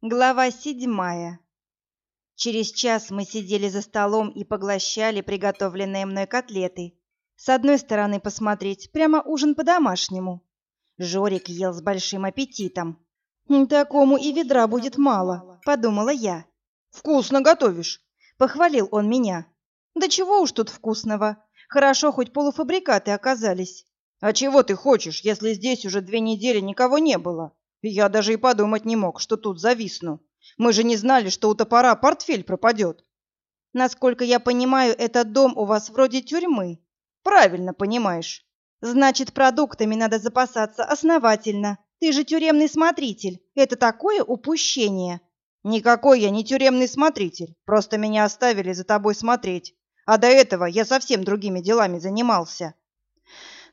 Глава седьмая. Через час мы сидели за столом и поглощали приготовленные мной котлеты. С одной стороны посмотреть, прямо ужин по-домашнему. Жорик ел с большим аппетитом. «Такому и ведра будет мало», — подумала я. «Вкусно готовишь», — похвалил он меня. «Да чего уж тут вкусного. Хорошо, хоть полуфабрикаты оказались». «А чего ты хочешь, если здесь уже две недели никого не было?» Я даже и подумать не мог, что тут зависну. Мы же не знали, что у топора портфель пропадет. Насколько я понимаю, этот дом у вас вроде тюрьмы. Правильно понимаешь. Значит, продуктами надо запасаться основательно. Ты же тюремный смотритель. Это такое упущение. Никакой я не тюремный смотритель. Просто меня оставили за тобой смотреть. А до этого я совсем другими делами занимался.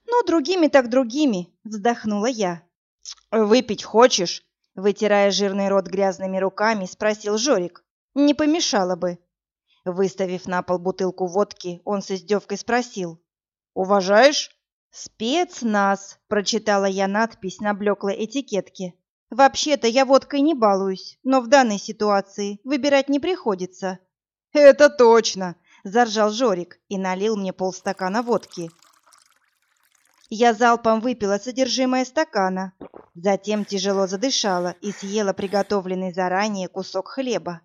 Ну, другими так другими, вздохнула я. «Выпить хочешь?» Вытирая жирный рот грязными руками, спросил Жорик. «Не помешало бы». Выставив на пол бутылку водки, он с издевкой спросил. «Уважаешь?» «Спецназ», — прочитала я надпись на блеклой этикетке. «Вообще-то я водкой не балуюсь, но в данной ситуации выбирать не приходится». «Это точно!» — заржал Жорик и налил мне полстакана водки. Я залпом выпила содержимое стакана, затем тяжело задышала и съела приготовленный заранее кусок хлеба.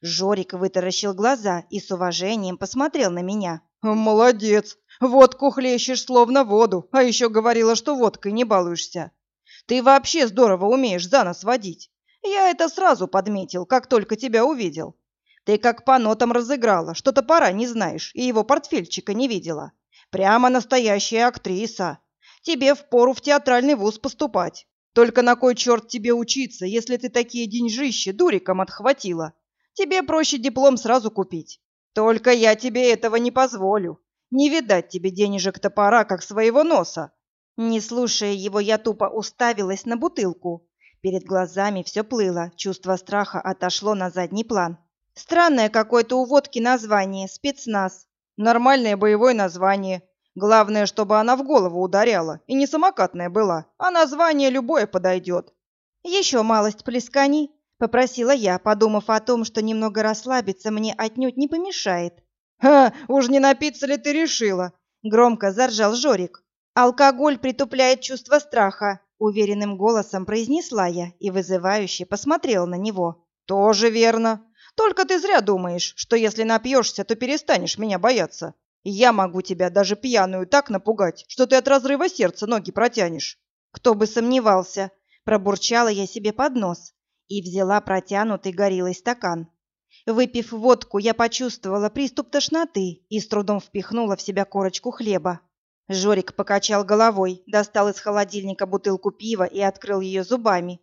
Жорик вытаращил глаза и с уважением посмотрел на меня. «Молодец! Водку хлещешь словно воду, а еще говорила, что водкой не балуешься. Ты вообще здорово умеешь за нос водить. Я это сразу подметил, как только тебя увидел. Ты как по нотам разыграла, что топора не знаешь и его портфельчика не видела. Прямо настоящая актриса. Тебе впору в театральный вуз поступать. Только на кой черт тебе учиться, если ты такие деньжищи дуриком отхватила? Тебе проще диплом сразу купить. Только я тебе этого не позволю. Не видать тебе денежек топора, как своего носа. Не слушая его, я тупо уставилась на бутылку. Перед глазами все плыло, чувство страха отошло на задний план. Странное какое-то у водки название, спецназ. Нормальное боевое название. Главное, чтобы она в голову ударяла и не самокатная была, а название любое подойдет. Еще малость плесканий, попросила я, подумав о том, что немного расслабиться мне отнюдь не помешает. «Ха, уж не напиться ли ты решила?» — громко заржал Жорик. «Алкоголь притупляет чувство страха», — уверенным голосом произнесла я и вызывающе посмотрела на него. «Тоже верно. Только ты зря думаешь, что если напьешься, то перестанешь меня бояться. Я могу тебя даже пьяную так напугать, что ты от разрыва сердца ноги протянешь. Кто бы сомневался, пробурчала я себе под нос и взяла протянутый горилой стакан. Выпив водку, я почувствовала приступ тошноты и с трудом впихнула в себя корочку хлеба. Жорик покачал головой, достал из холодильника бутылку пива и открыл ее зубами.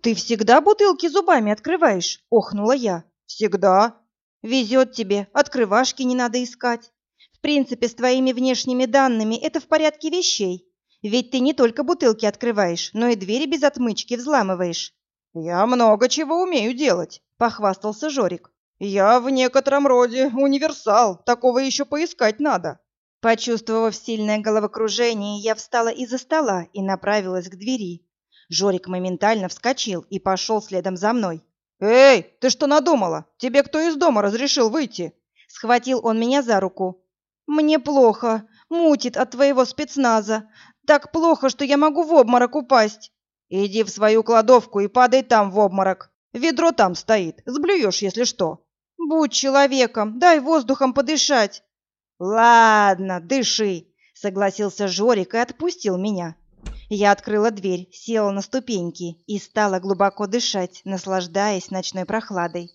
«Ты всегда бутылки зубами открываешь?» – охнула я. «Всегда», Везет тебе, открывашки не надо искать. В принципе, с твоими внешними данными это в порядке вещей. Ведь ты не только бутылки открываешь, но и двери без отмычки взламываешь. Я много чего умею делать, похвастался Жорик. Я в некотором роде универсал, такого еще поискать надо. Почувствовав сильное головокружение, я встала из-за стола и направилась к двери. Жорик моментально вскочил и пошел следом за мной. «Эй, ты что надумала? Тебе кто из дома разрешил выйти?» Схватил он меня за руку. «Мне плохо, мутит от твоего спецназа. Так плохо, что я могу в обморок упасть». «Иди в свою кладовку и падай там в обморок. Ведро там стоит, сблюешь, если что». «Будь человеком, дай воздухом подышать». «Ладно, дыши», — согласился Жорик и отпустил меня. Я открыла дверь, села на ступеньки и стала глубоко дышать, наслаждаясь ночной прохладой.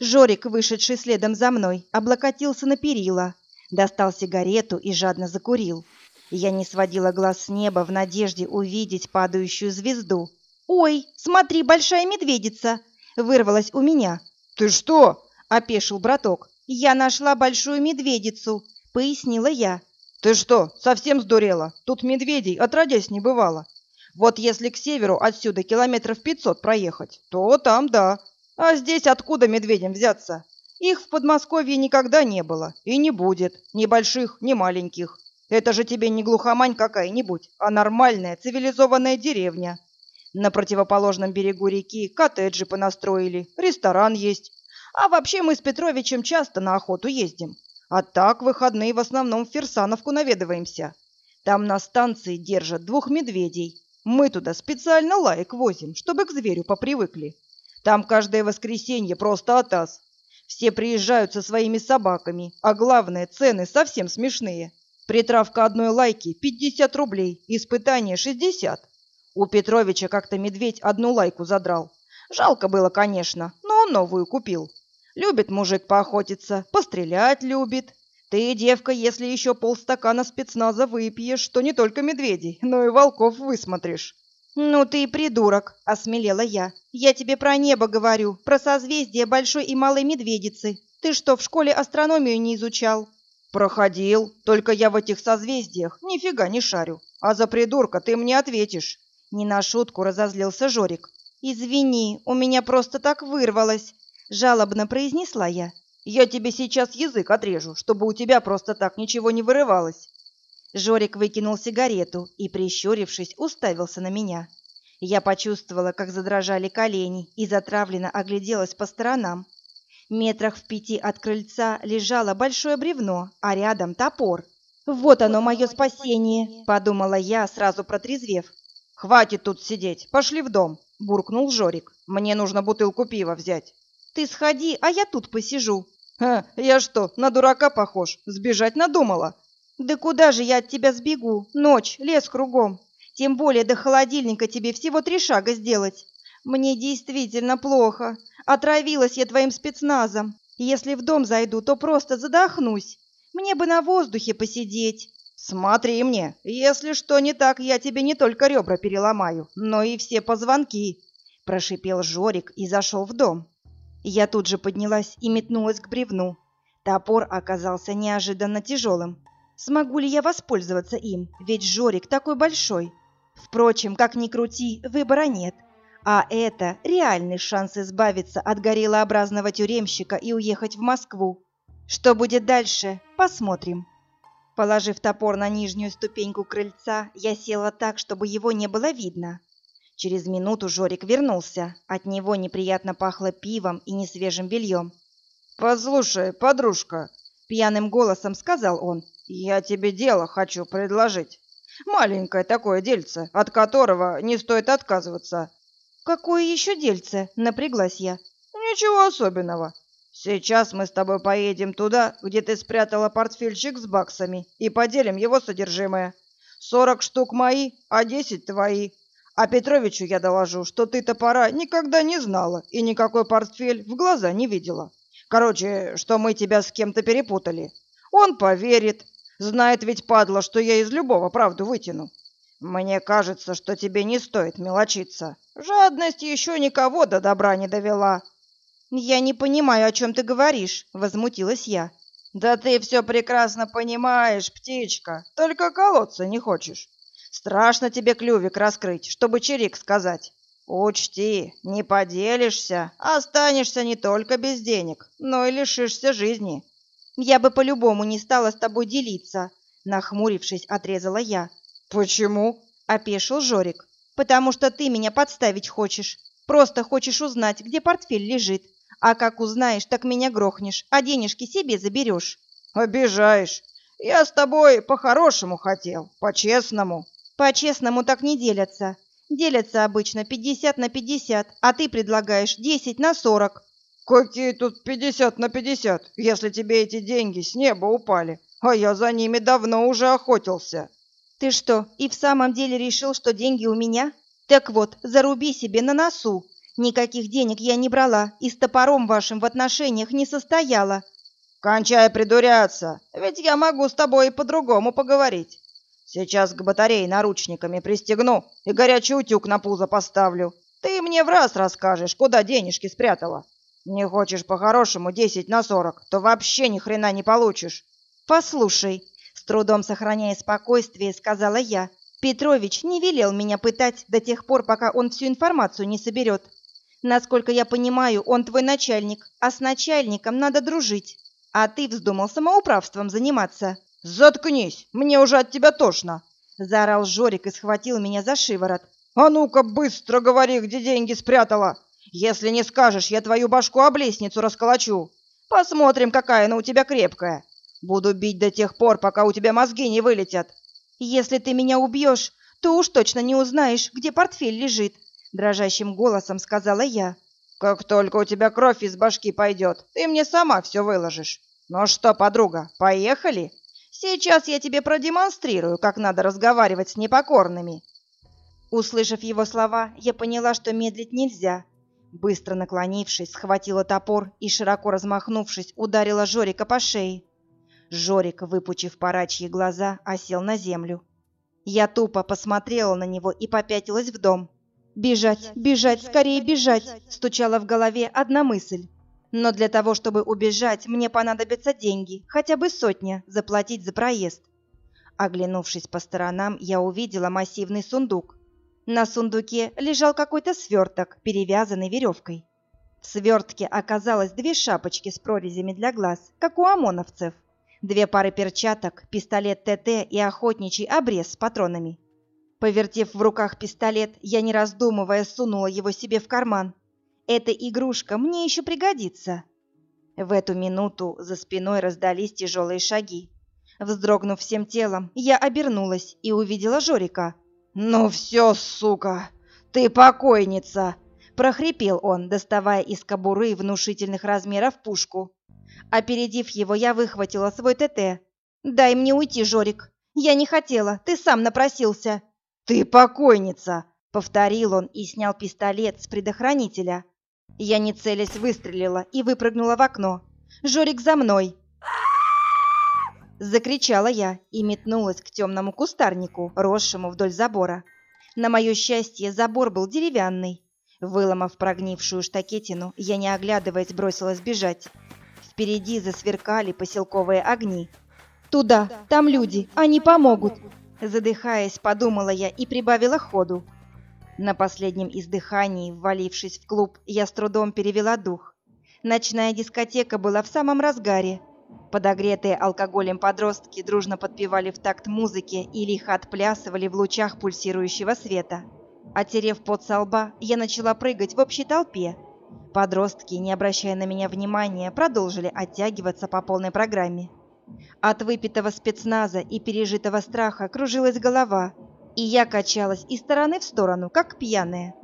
Жорик, вышедший следом за мной, облокотился на перила, достал сигарету и жадно закурил. Я не сводила глаз с неба в надежде увидеть падающую звезду. «Ой, смотри, большая медведица!» — вырвалась у меня. «Ты что?» — опешил браток. «Я нашла большую медведицу», — пояснила я. Ты что, совсем сдурела? Тут медведей отродясь не бывало. Вот если к северу отсюда километров пятьсот проехать, то там да. А здесь откуда медведям взяться? Их в Подмосковье никогда не было и не будет, ни больших, ни маленьких. Это же тебе не глухомань какая-нибудь, а нормальная цивилизованная деревня. На противоположном берегу реки коттеджи понастроили, ресторан есть. А вообще мы с Петровичем часто на охоту ездим. А так выходные в основном в Ферсановку наведываемся. Там на станции держат двух медведей. Мы туда специально лаек возим, чтобы к зверю попривыкли. Там каждое воскресенье просто атас. Все приезжают со своими собаками, а главное, цены совсем смешные. Притравка одной лайки – 50 рублей, испытание – 60. У Петровича как-то медведь одну лайку задрал. Жалко было, конечно, но он новую купил. Любит мужик поохотиться, пострелять любит. Ты, девка, если еще полстакана спецназа выпьешь, то не только медведей, но и волков высмотришь. «Ну ты и придурок!» — осмелела я. «Я тебе про небо говорю, про созвездие Большой и Малой Медведицы. Ты что, в школе астрономию не изучал?» «Проходил, только я в этих созвездиях нифига не шарю. А за придурка ты мне ответишь». Не на шутку разозлился Жорик. «Извини, у меня просто так вырвалось», — жалобно произнесла я. «Я тебе сейчас язык отрежу, чтобы у тебя просто так ничего не вырывалось». Жорик выкинул сигарету и, прищурившись, уставился на меня. Я почувствовала, как задрожали колени, и затравленно огляделась по сторонам. Метрах в пяти от крыльца лежало большое бревно, а рядом топор. «Вот оно, мое спасение!» — подумала я, сразу протрезвев. «Хватит тут сидеть, пошли в дом», — буркнул Жорик. «Мне нужно бутылку пива взять». «Ты сходи, а я тут посижу». «Ха, я что, на дурака похож? Сбежать надумала?» «Да куда же я от тебя сбегу? Ночь, лес кругом. Тем более до холодильника тебе всего три шага сделать. Мне действительно плохо. Отравилась я твоим спецназом. Если в дом зайду, то просто задохнусь. Мне бы на воздухе посидеть». «Смотри мне, если что не так, я тебе не только ребра переломаю, но и все позвонки», — прошипел Жорик и зашел в дом. Я тут же поднялась и метнулась к бревну. Топор оказался неожиданно тяжелым. Смогу ли я воспользоваться им, ведь Жорик такой большой? Впрочем, как ни крути, выбора нет. А это реальный шанс избавиться от гориллообразного тюремщика и уехать в Москву. Что будет дальше, посмотрим. Положив топор на нижнюю ступеньку крыльца, я села так, чтобы его не было видно. Через минуту Жорик вернулся. От него неприятно пахло пивом и несвежим бельем. «Послушай, подружка», — пьяным голосом сказал он, — «я тебе дело хочу предложить. Маленькое такое дельце, от которого не стоит отказываться». «Какое еще дельце?» — напряглась я. «Ничего особенного. Сейчас мы с тобой поедем туда, где ты спрятала портфельчик с баксами, и поделим его содержимое. Сорок штук мои, а десять твои. А Петровичу я доложу, что ты топора никогда не знала и никакой портфель в глаза не видела. Короче, что мы тебя с кем-то перепутали. Он поверит. Знает ведь, падла, что я из любого правду вытяну. Мне кажется, что тебе не стоит мелочиться. Жадность еще никого до добра не довела. «Я не понимаю, о чем ты говоришь», — возмутилась я. «Да ты все прекрасно понимаешь, птичка, только колоться не хочешь. Страшно тебе клювик раскрыть, чтобы чирик сказать. Учти, не поделишься, останешься не только без денег, но и лишишься жизни». «Я бы по-любому не стала с тобой делиться», — нахмурившись, отрезала я. «Почему?» — опешил Жорик. «Потому что ты меня подставить хочешь. Просто хочешь узнать, где портфель лежит, а как узнаешь, так меня грохнешь, а денежки себе заберешь. Обижаешь. Я с тобой по-хорошему хотел, по-честному. По-честному так не делятся. Делятся обычно 50 на 50, а ты предлагаешь 10 на 40. Какие тут 50 на 50, если тебе эти деньги с неба упали, а я за ними давно уже охотился. Ты что, и в самом деле решил, что деньги у меня? Так вот, заруби себе на носу. Никаких денег я не брала и с топором вашим в отношениях не состояла. Кончай придуряться, ведь я могу с тобой и по-другому поговорить. Сейчас к батарее наручниками пристегну и горячий утюг на пузо поставлю. Ты мне в раз расскажешь, куда денежки спрятала. Не хочешь по-хорошему десять на сорок, то вообще ни хрена не получишь. Послушай, с трудом сохраняя спокойствие, сказала я. Петрович не велел меня пытать до тех пор, пока он всю информацию не соберет. Насколько я понимаю, он твой начальник, а с начальником надо дружить. А ты вздумал самоуправством заниматься. Заткнись, мне уже от тебя тошно, заорал Жорик и схватил меня за шиворот. А ну-ка быстро говори, где деньги спрятала. Если не скажешь, я твою башку об лестницу расколочу. Посмотрим, какая она у тебя крепкая. Буду бить до тех пор, пока у тебя мозги не вылетят. Если ты меня убьешь, то уж точно не узнаешь, где портфель лежит, дрожащим голосом сказала я. Как только у тебя кровь из башки пойдет, ты мне сама все выложишь. Ну что, подруга, поехали? Сейчас я тебе продемонстрирую, как надо разговаривать с непокорными. Услышав его слова, я поняла, что медлить нельзя. Быстро наклонившись, схватила топор и, широко размахнувшись, ударила Жорика по шее. Жорик, выпучив парачьи глаза, осел на землю. Я тупо посмотрела на него и попятилась в дом. «Бежать, бежать, скорее бежать!» – стучала в голове одна мысль. Но для того, чтобы убежать, мне понадобятся деньги, хотя бы сотня, заплатить за проезд. Оглянувшись по сторонам, я увидела массивный сундук. На сундуке лежал какой-то сверток, перевязанный веревкой. В свертке оказалось две шапочки с прорезями для глаз, как у ОМОНовцев, две пары перчаток, пистолет ТТ и охотничий обрез с патронами. Повертев в руках пистолет, я, не раздумывая, сунула его себе в карман. Эта игрушка мне еще пригодится. В эту минуту за спиной раздались тяжелые шаги. Вздрогнув всем телом, я обернулась и увидела Жорика. «Ну все, сука, ты покойница!» прохрипел он, доставая из кобуры внушительных размеров пушку. Опередив его, я выхватила свой ТТ. «Дай мне уйти, Жорик. Я не хотела, ты сам напросился». «Ты покойница!» — повторил он и снял пистолет с предохранителя. Я не целясь выстрелила и выпрыгнула в окно. «Жорик, за мной!» Закричала я и метнулась к темному кустарнику, росшему вдоль забора. На мое счастье, забор был деревянный. Выломав прогнившую штакетину, я, не оглядываясь, бросилась бежать. Впереди засверкали поселковые огни. «Туда, там люди, они помогут!» Задыхаясь, подумала я и прибавила ходу. На последнем издыхании, ввалившись в клуб, я с трудом перевела дух. Ночная дискотека была в самом разгаре. Подогретые алкоголем подростки дружно подпевали в такт музыки и лихо отплясывали в лучах пульсирующего света. Отерев пот со лба, я начала прыгать в общей толпе. Подростки, не обращая на меня внимания, продолжили оттягиваться по полной программе. От выпитого спецназа и пережитого страха кружилась голова, и я качалась из стороны в сторону, как пьяная.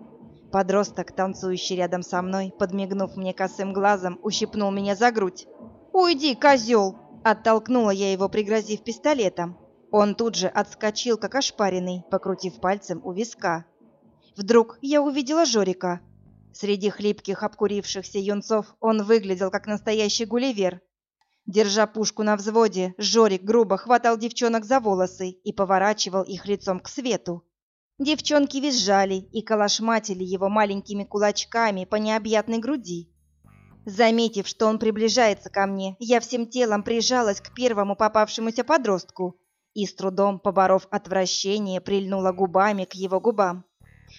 Подросток, танцующий рядом со мной, подмигнув мне косым глазом, ущипнул меня за грудь. «Уйди, козел!» – оттолкнула я его, пригрозив пистолетом. Он тут же отскочил, как ошпаренный, покрутив пальцем у виска. Вдруг я увидела Жорика. Среди хлипких обкурившихся юнцов он выглядел как настоящий гулливер, Держа пушку на взводе, Жорик грубо хватал девчонок за волосы и поворачивал их лицом к свету. Девчонки визжали и калашматили его маленькими кулачками по необъятной груди. Заметив, что он приближается ко мне, я всем телом прижалась к первому попавшемуся подростку и, с трудом поборов отвращение, прильнула губами к его губам.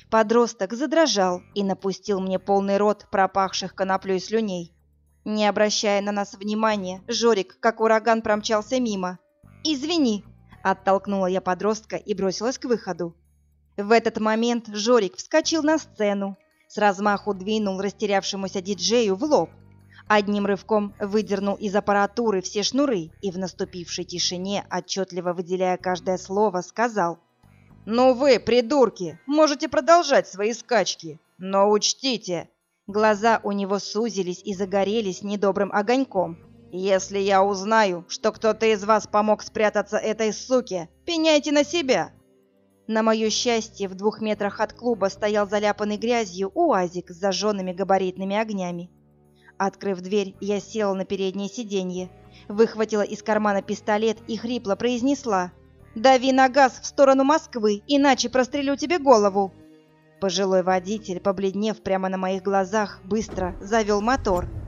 Подросток задрожал и напустил мне полный рот пропахших коноплей слюней. Не обращая на нас внимания, Жорик, как ураган, промчался мимо. «Извини!» – оттолкнула я подростка и бросилась к выходу. В этот момент Жорик вскочил на сцену, с размаху двинул растерявшемуся диджею в лоб. Одним рывком выдернул из аппаратуры все шнуры и в наступившей тишине, отчетливо выделяя каждое слово, сказал «Ну вы, придурки, можете продолжать свои скачки, но учтите, Глаза у него сузились и загорелись недобрым огоньком. «Если я узнаю, что кто-то из вас помог спрятаться этой суке, пеняйте на себя!» На мое счастье, в двух метрах от клуба стоял заляпанный грязью УАЗик с зажженными габаритными огнями. Открыв дверь, я села на переднее сиденье, выхватила из кармана пистолет и хрипло произнесла «Дави на газ в сторону Москвы, иначе прострелю тебе голову!» Пожилой водитель, побледнев прямо на моих глазах, быстро завел мотор –